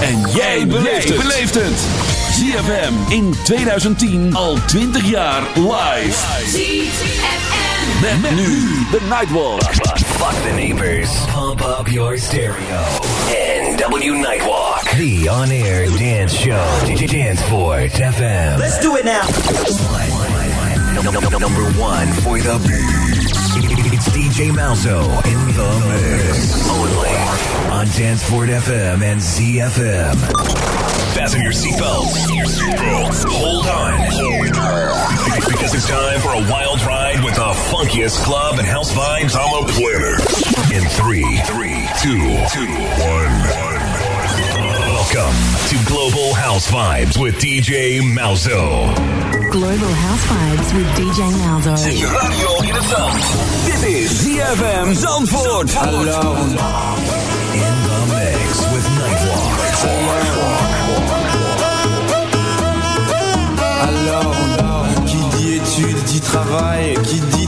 En jij beleeft het. ZFM in 2010 al 20 jaar live. ZFM. Met, met nu de Nightwalk. Fuck the neighbors. Pump up your stereo. NW Nightwalk. The on-air dance show. Dance Fort FM. Let's do it now. Number one for the beats. DJ Malzo in the mix. Only on Danceport FM and ZFM. Fasten your seatbelts. Hold on. Because it's time for a wild ride with the funkiest club and house vibes on the planet. In three, three, two, two, one. Welcome to Global House Vibes with DJ Malzo. Global House Vibes with DJ Malzo. Radio in het zand. Dit is ZFM Zandvoort. Hallo. In the mix with Nightwalk. Alors, qui dit études dit travail, qui dit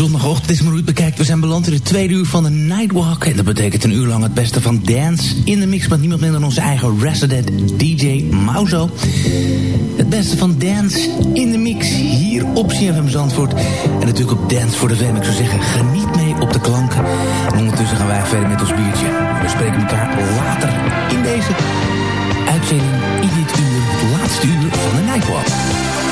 Zondagochtend is het bekijkt. We zijn beland in het tweede uur van de Nightwalk. En dat betekent een uur lang het beste van dance in de mix... met niemand minder dan onze eigen resident DJ Mauzo. Het beste van dance in de mix hier op CFM Zandvoort. En natuurlijk op Dance voor de VM. Ik zou zeggen, geniet mee op de klanken. En ondertussen gaan wij verder met ons biertje. We spreken elkaar later in deze uitzending... in dit uur, het laatste uur van de Nightwalk.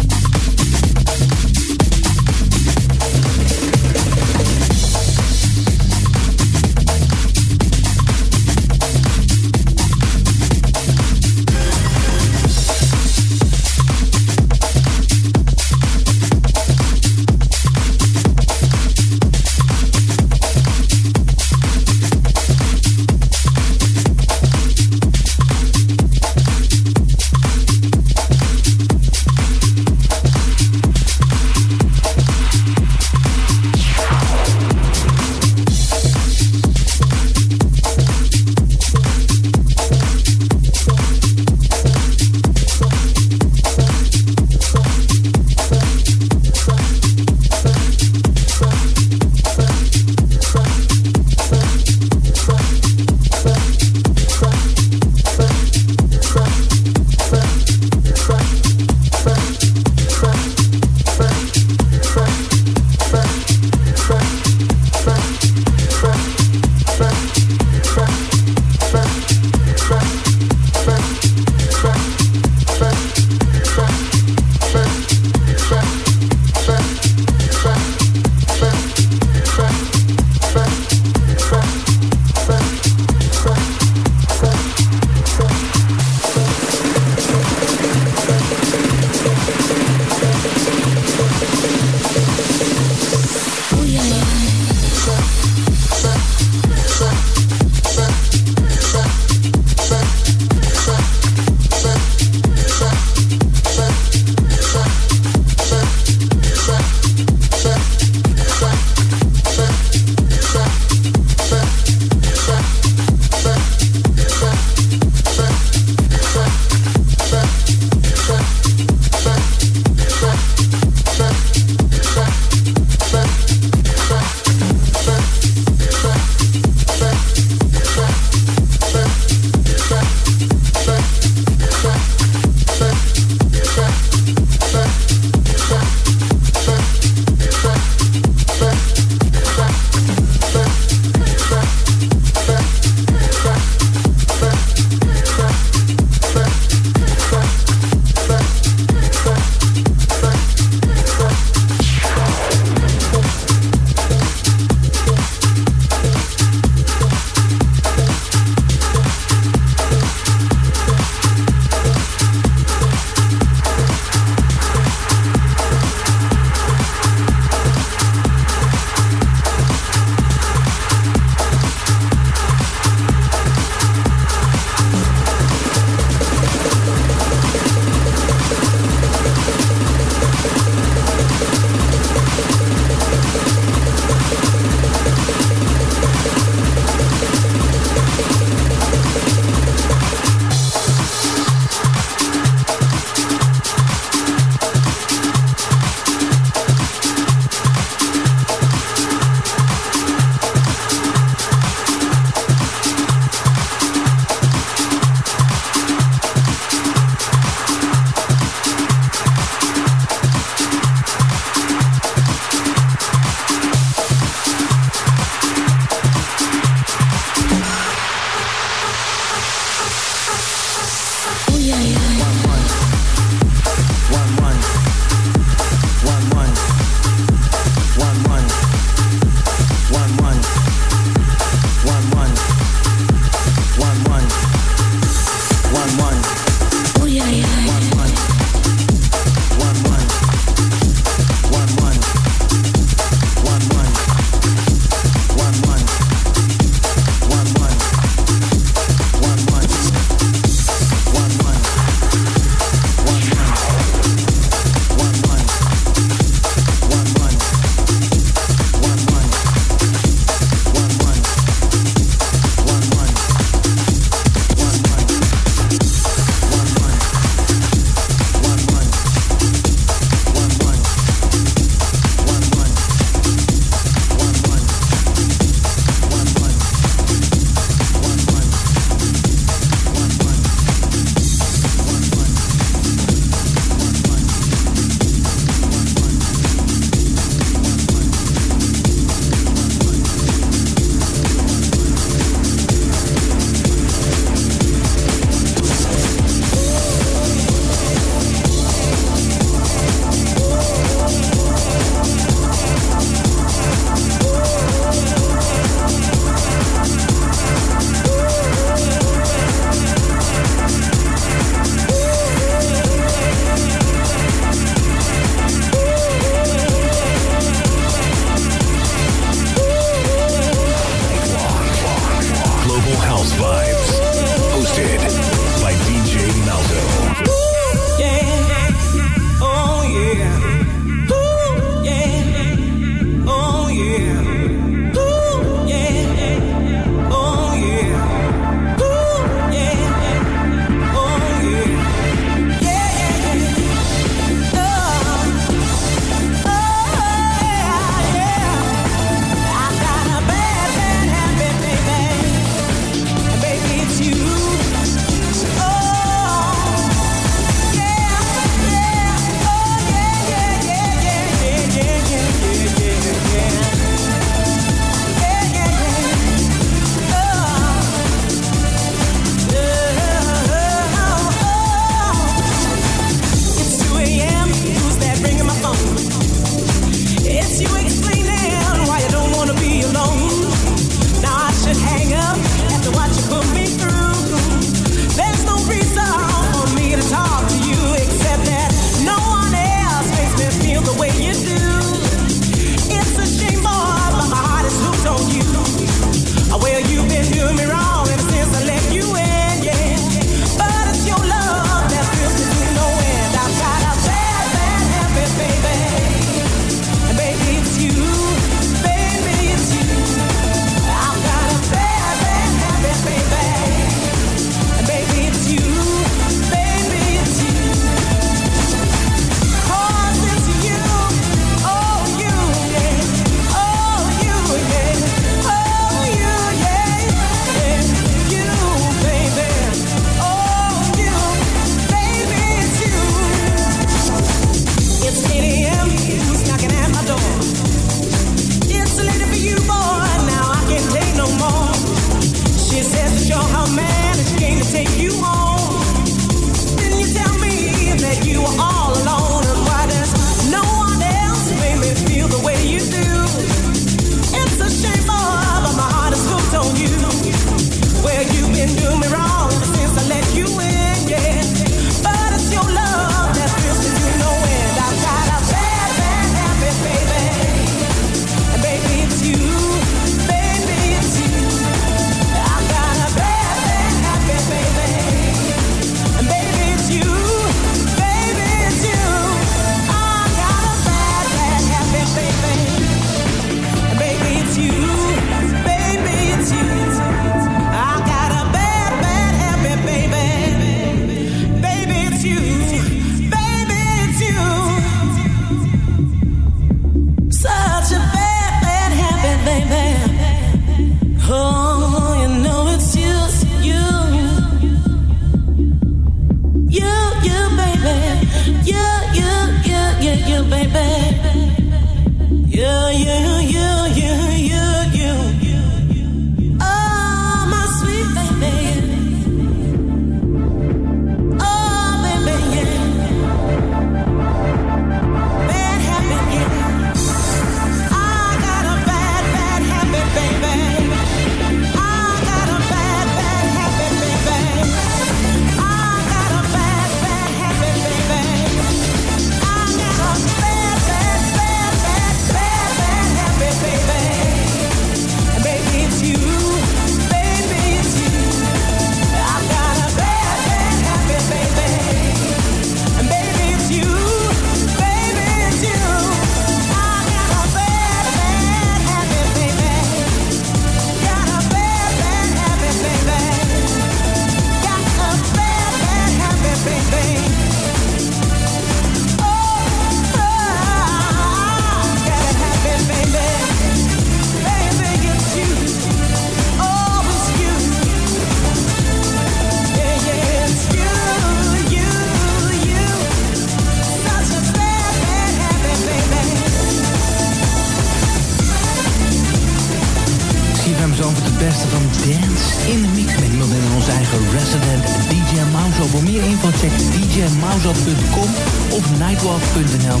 Beste van dance in de mix. Met iemand in onze eigen resident DJ Mauzo. Voor meer info check djmauzo.com of nightwalk.nl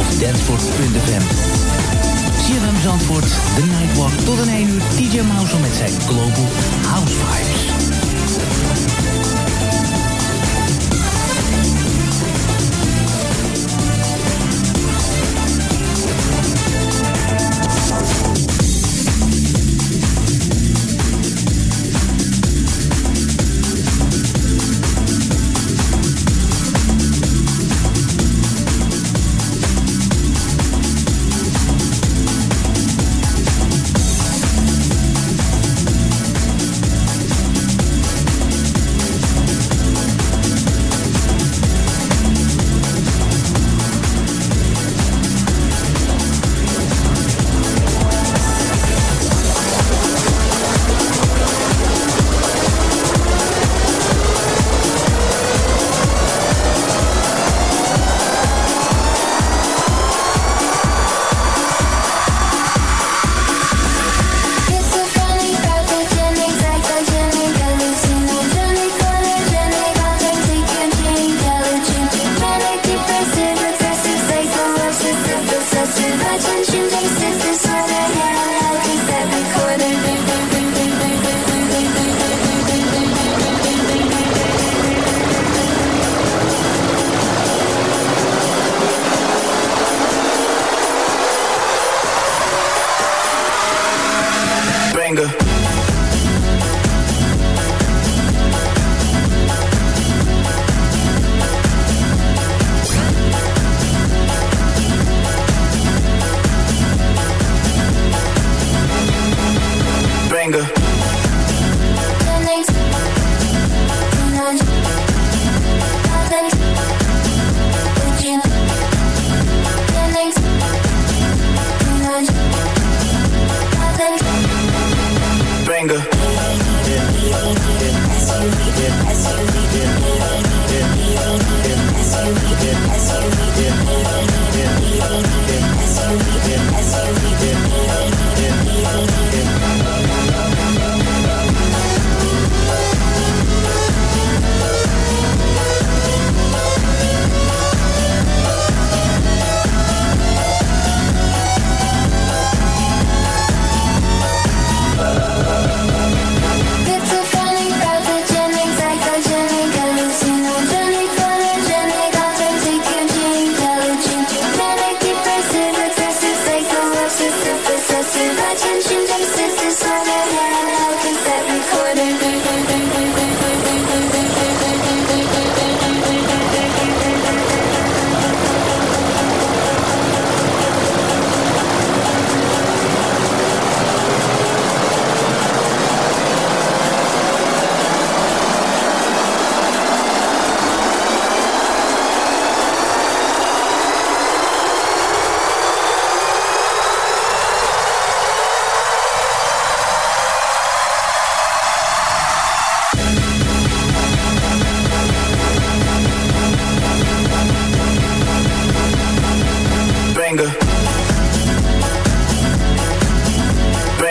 of danceford.fm. CFM Zandvoort, de Nightwalk tot een 1 uur. DJ Mauzo met zijn Global House Vibes.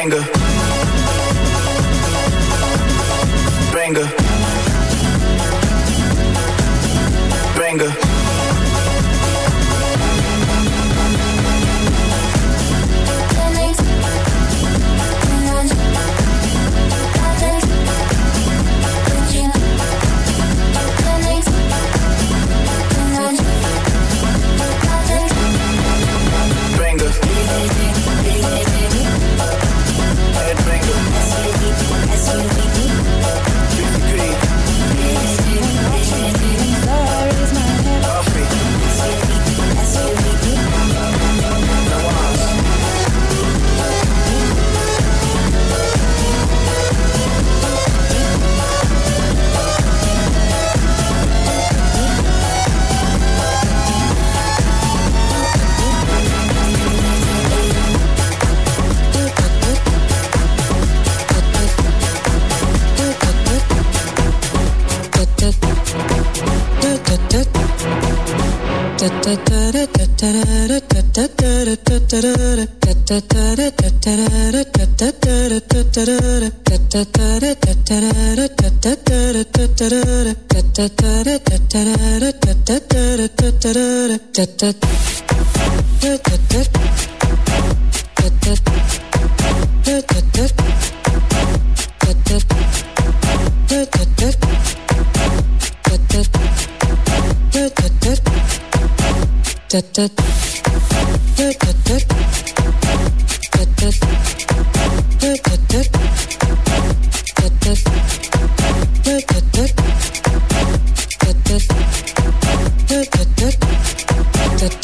Banger. Banger. Banger.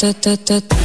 da da da da da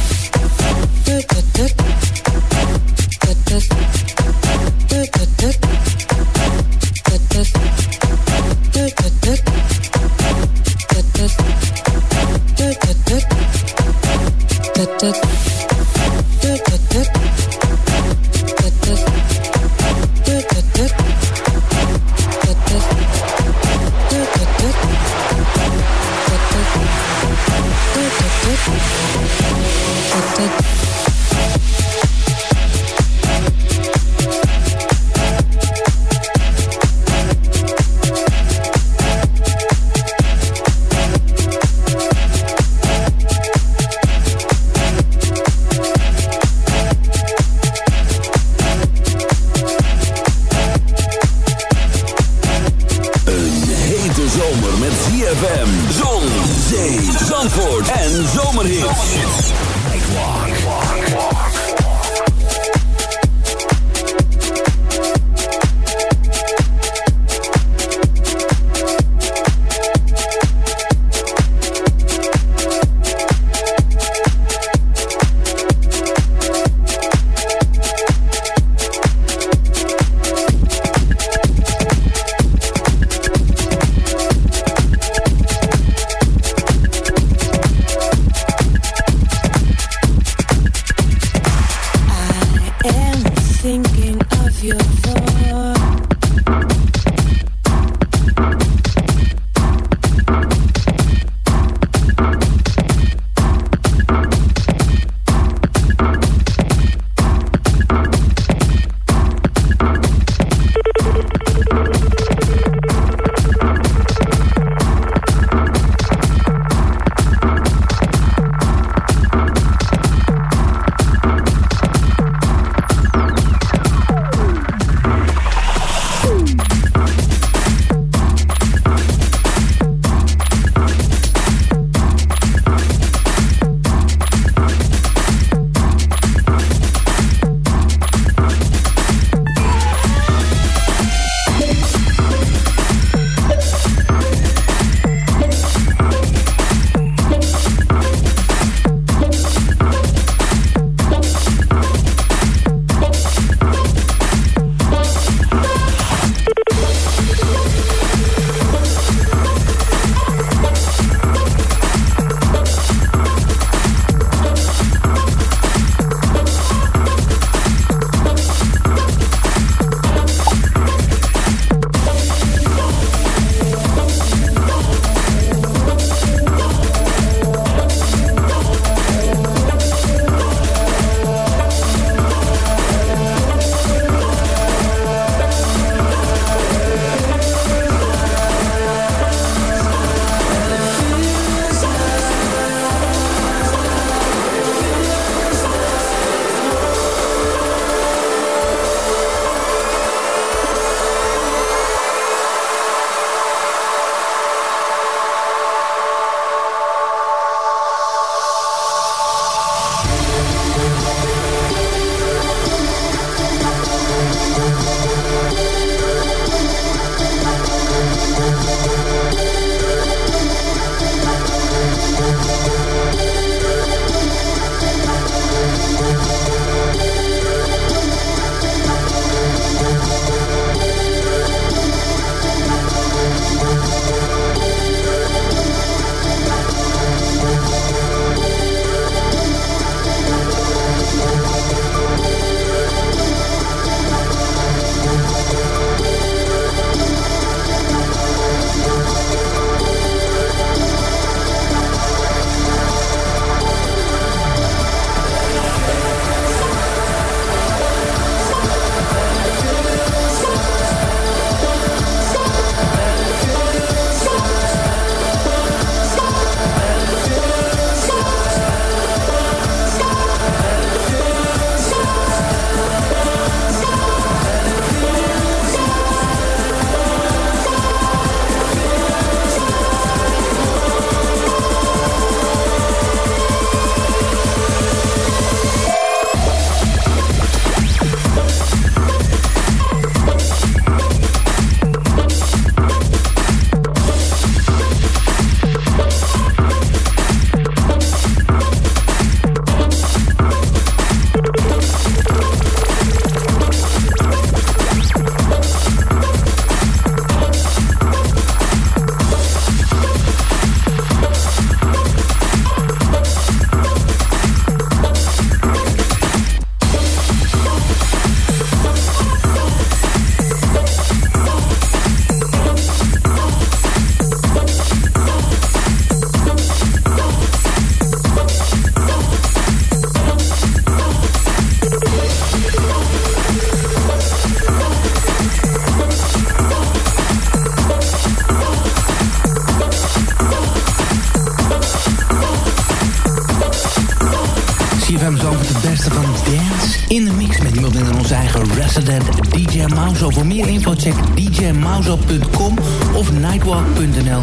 DJ Mauzo. Voor meer info check djmauzo.com of nightwalk.nl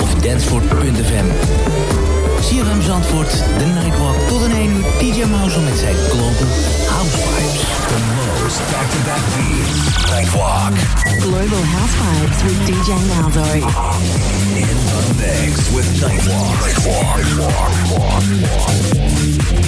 of danceford.fm. CFM Zandvoort, de Nightwalk. Tot een 1 uur DJ Mauzo met zijn Global House Vibes. The most back-to-back beats. Nightwalk. Global House Vibes with DJ Malzo. In the mix with Nightwalk. Nightwalk. Nightwalk. Matter.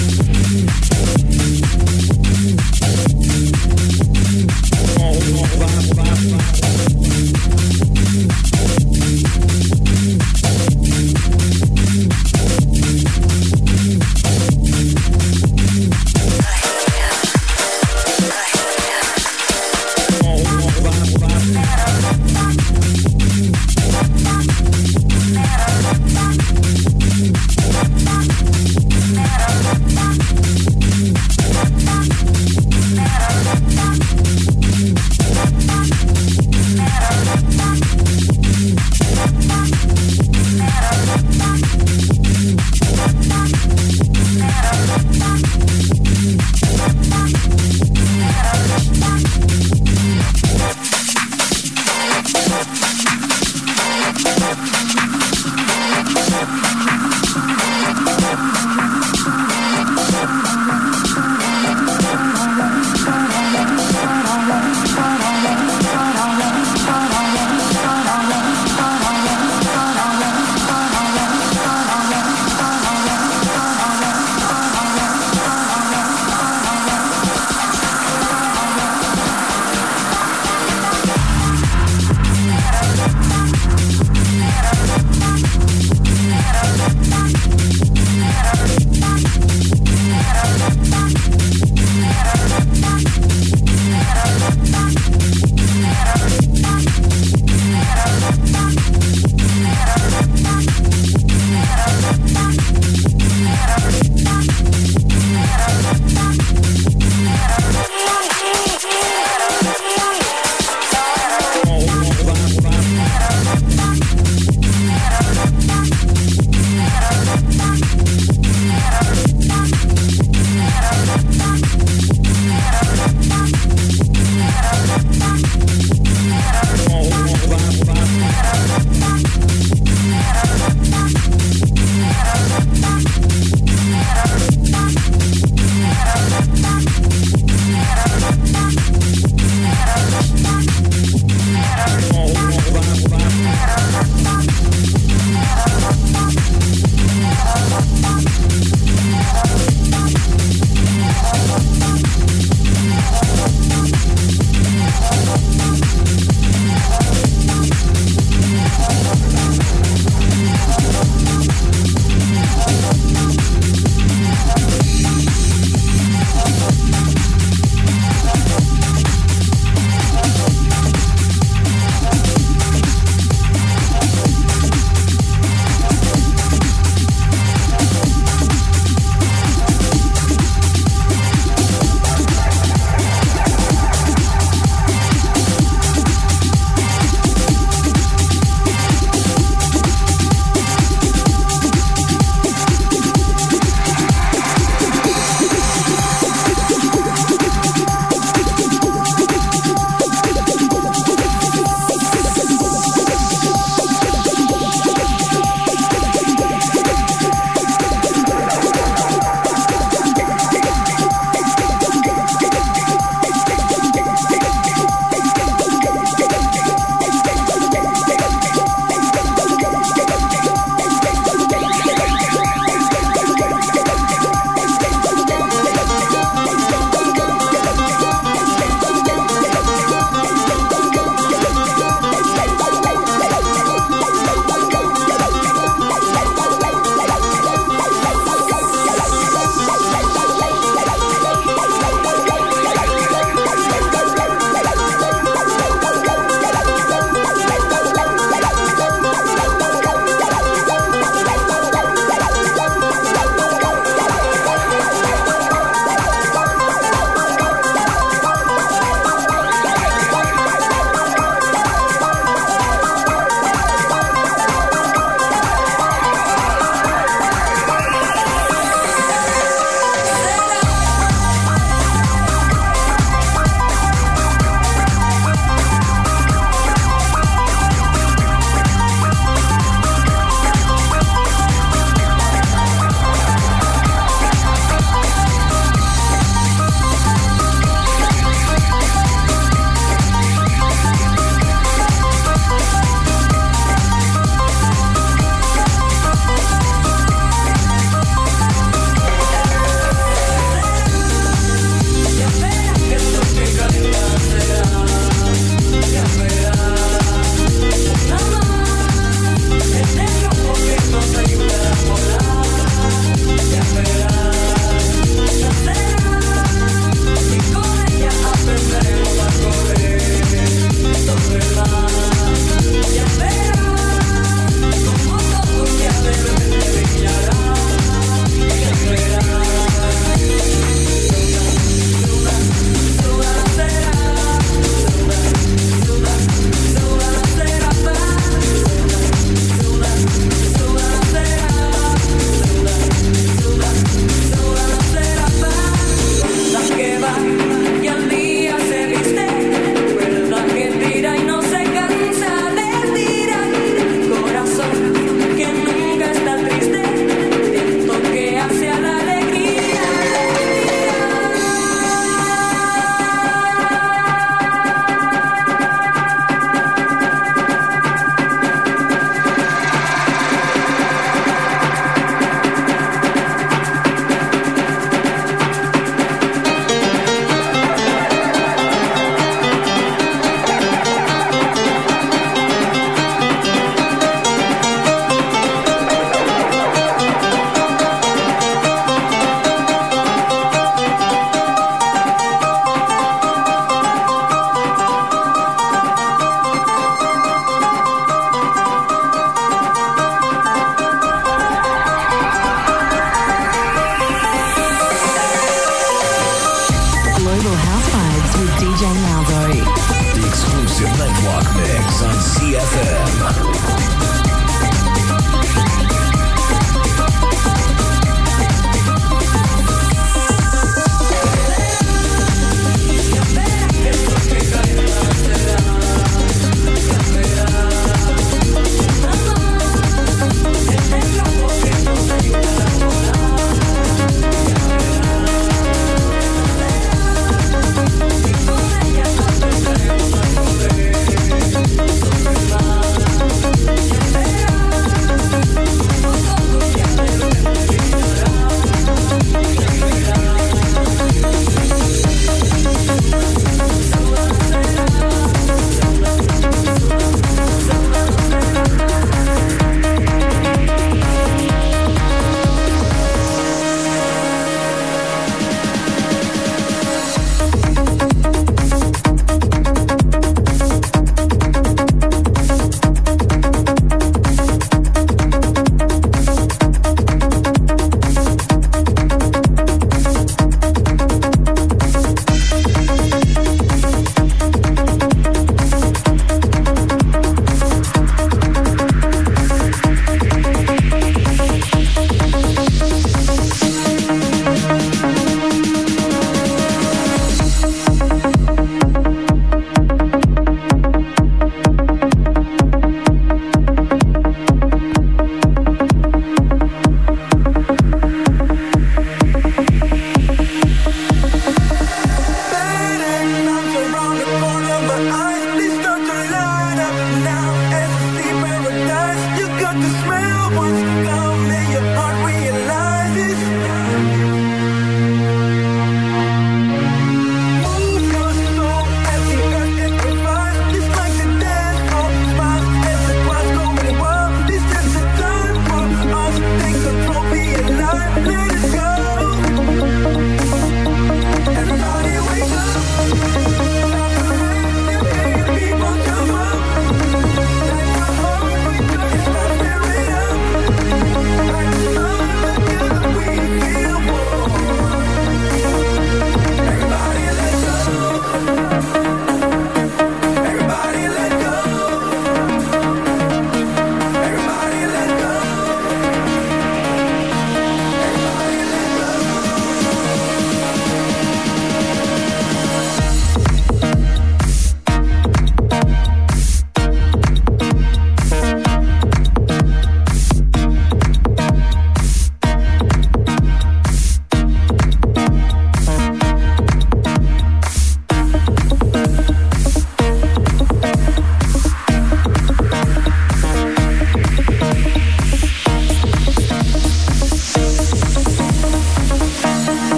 this way.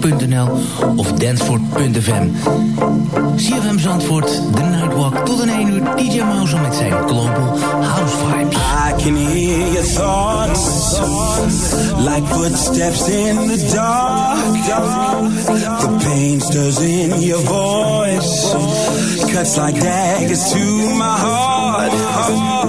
dancevoort.nl of dancevoort.fm. CFM Zandvoort, The Nightwalk, tot een 1 uur DJ Mouse met zijn Global House Vibes. I can hear your thoughts, like footsteps in the dark. The pain stirs in your voice, cuts like daggers to my heart.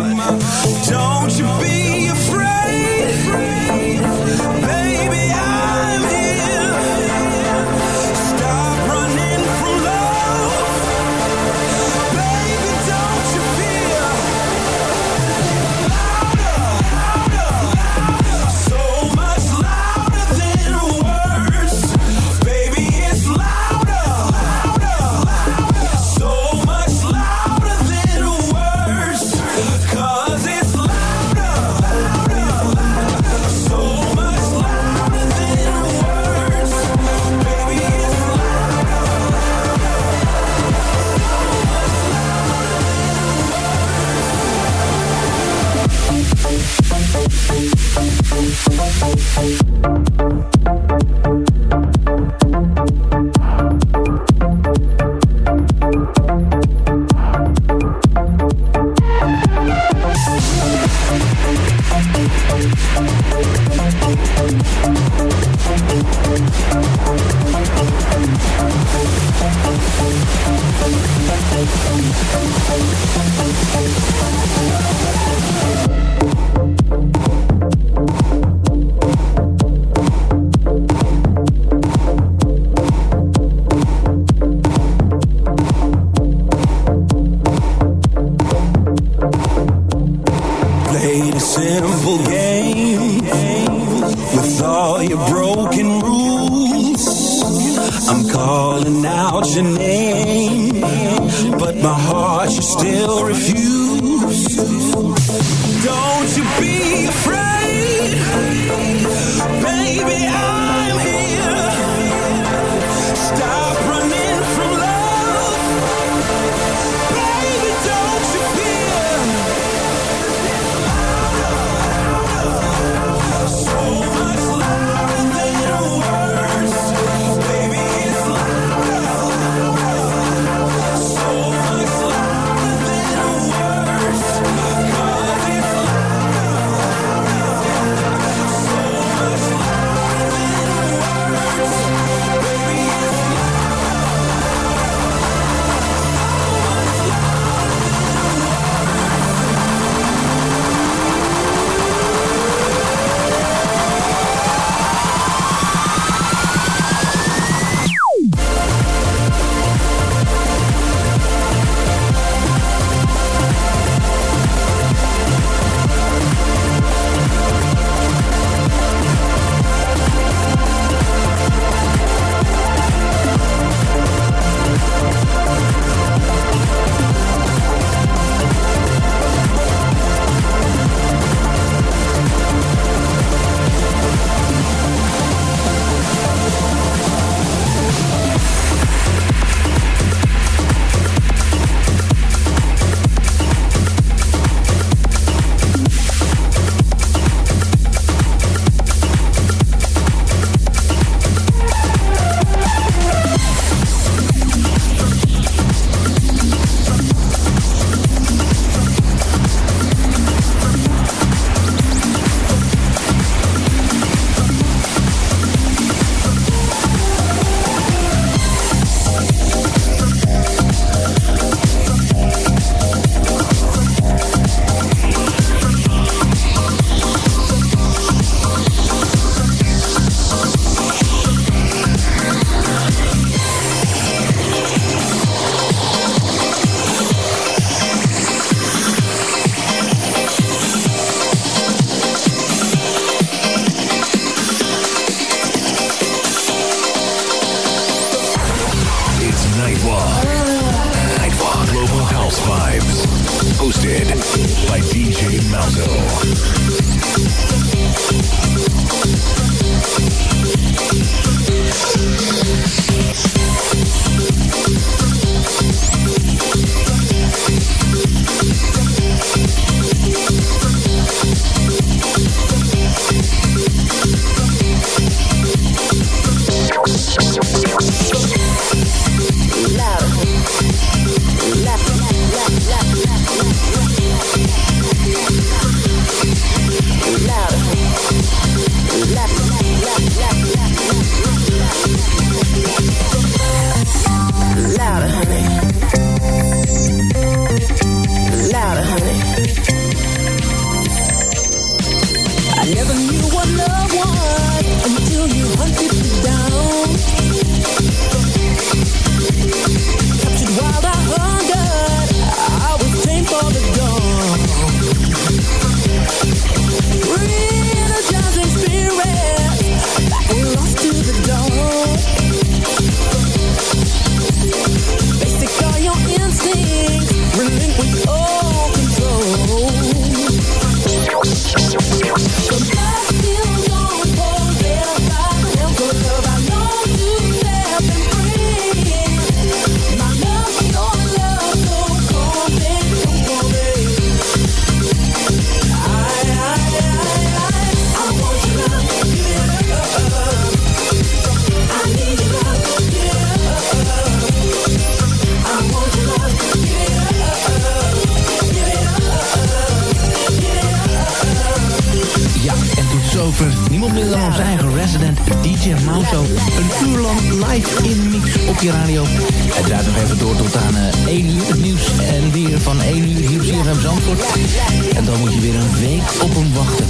En dan moet je weer een week op hem wachten.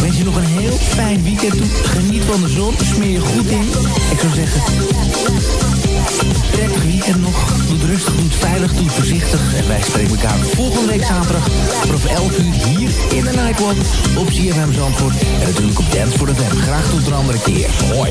Wens je nog een heel fijn weekend toe. Geniet van de zon, smeer je goed in. Ik zou zeggen... Prettig weekend nog. Doe rustig, doe veilig, doe voorzichtig. En wij spreken elkaar volgende week zaterdag vanaf 11 uur hier in de Nightwalk op CFM Zandvoort. En natuurlijk op Dance for the Web. Graag tot een andere keer. Hoi.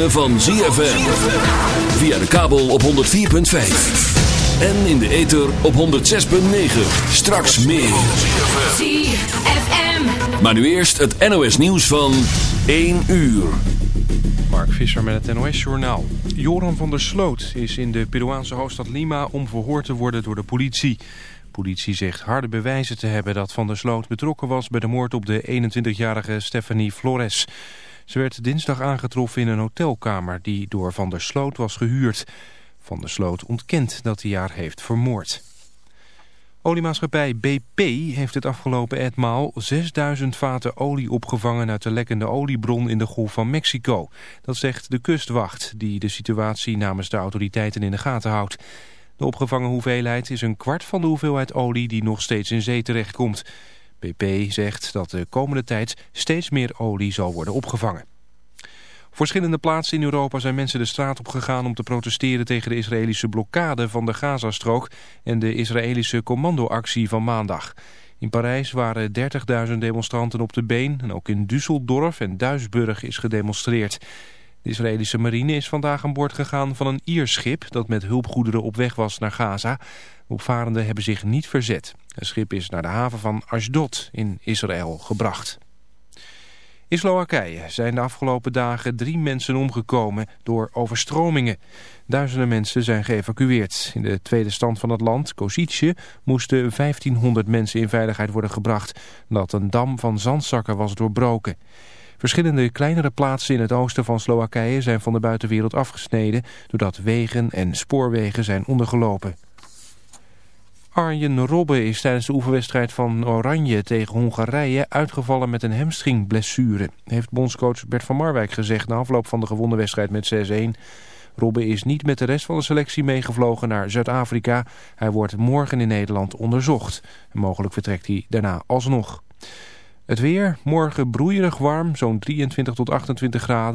ritme van ZFM. Via de kabel op 104.5. En in de ether op 106.9. Straks meer. ZFM. Maar nu eerst het NOS nieuws van 1 uur. Mark Visser met het NOS-journaal. Joran van der Sloot is in de Peruaanse hoofdstad Lima om verhoord te worden door de politie. Politie zegt harde bewijzen te hebben dat Van der Sloot betrokken was bij de moord op de 21-jarige Stephanie Flores. Ze werd dinsdag aangetroffen in een hotelkamer die door Van der Sloot was gehuurd. Van der Sloot ontkent dat hij haar heeft vermoord. Oliemaatschappij BP heeft het afgelopen etmaal 6000 vaten olie opgevangen uit de lekkende oliebron in de Golf van Mexico. Dat zegt de kustwacht, die de situatie namens de autoriteiten in de gaten houdt. De opgevangen hoeveelheid is een kwart van de hoeveelheid olie die nog steeds in zee terechtkomt. BP zegt dat de komende tijd steeds meer olie zal worden opgevangen. Op verschillende plaatsen in Europa zijn mensen de straat op gegaan om te protesteren tegen de Israëlische blokkade van de Gazastrook en de Israëlische commandoactie van maandag. In Parijs waren 30.000 demonstranten op de been en ook in Düsseldorf en Duisburg is gedemonstreerd. De Israëlische marine is vandaag aan boord gegaan van een Ierschip dat met hulpgoederen op weg was naar Gaza. De opvarenden hebben zich niet verzet. Het schip is naar de haven van Ashdod in Israël gebracht. In Slowakije zijn de afgelopen dagen drie mensen omgekomen door overstromingen. Duizenden mensen zijn geëvacueerd. In de tweede stand van het land, Kozice, moesten 1500 mensen in veiligheid worden gebracht... nadat een dam van zandzakken was doorbroken. Verschillende kleinere plaatsen in het oosten van Slowakije zijn van de buitenwereld afgesneden... doordat wegen en spoorwegen zijn ondergelopen. Arjen Robben is tijdens de oefenwedstrijd van Oranje tegen Hongarije uitgevallen met een hamstringblessure. Heeft bondscoach Bert van Marwijk gezegd na afloop van de gewonnen wedstrijd met 6-1. Robben is niet met de rest van de selectie meegevlogen naar Zuid-Afrika. Hij wordt morgen in Nederland onderzocht. Mogelijk vertrekt hij daarna alsnog. Het weer, morgen broeierig warm, zo'n 23 tot 28 graden.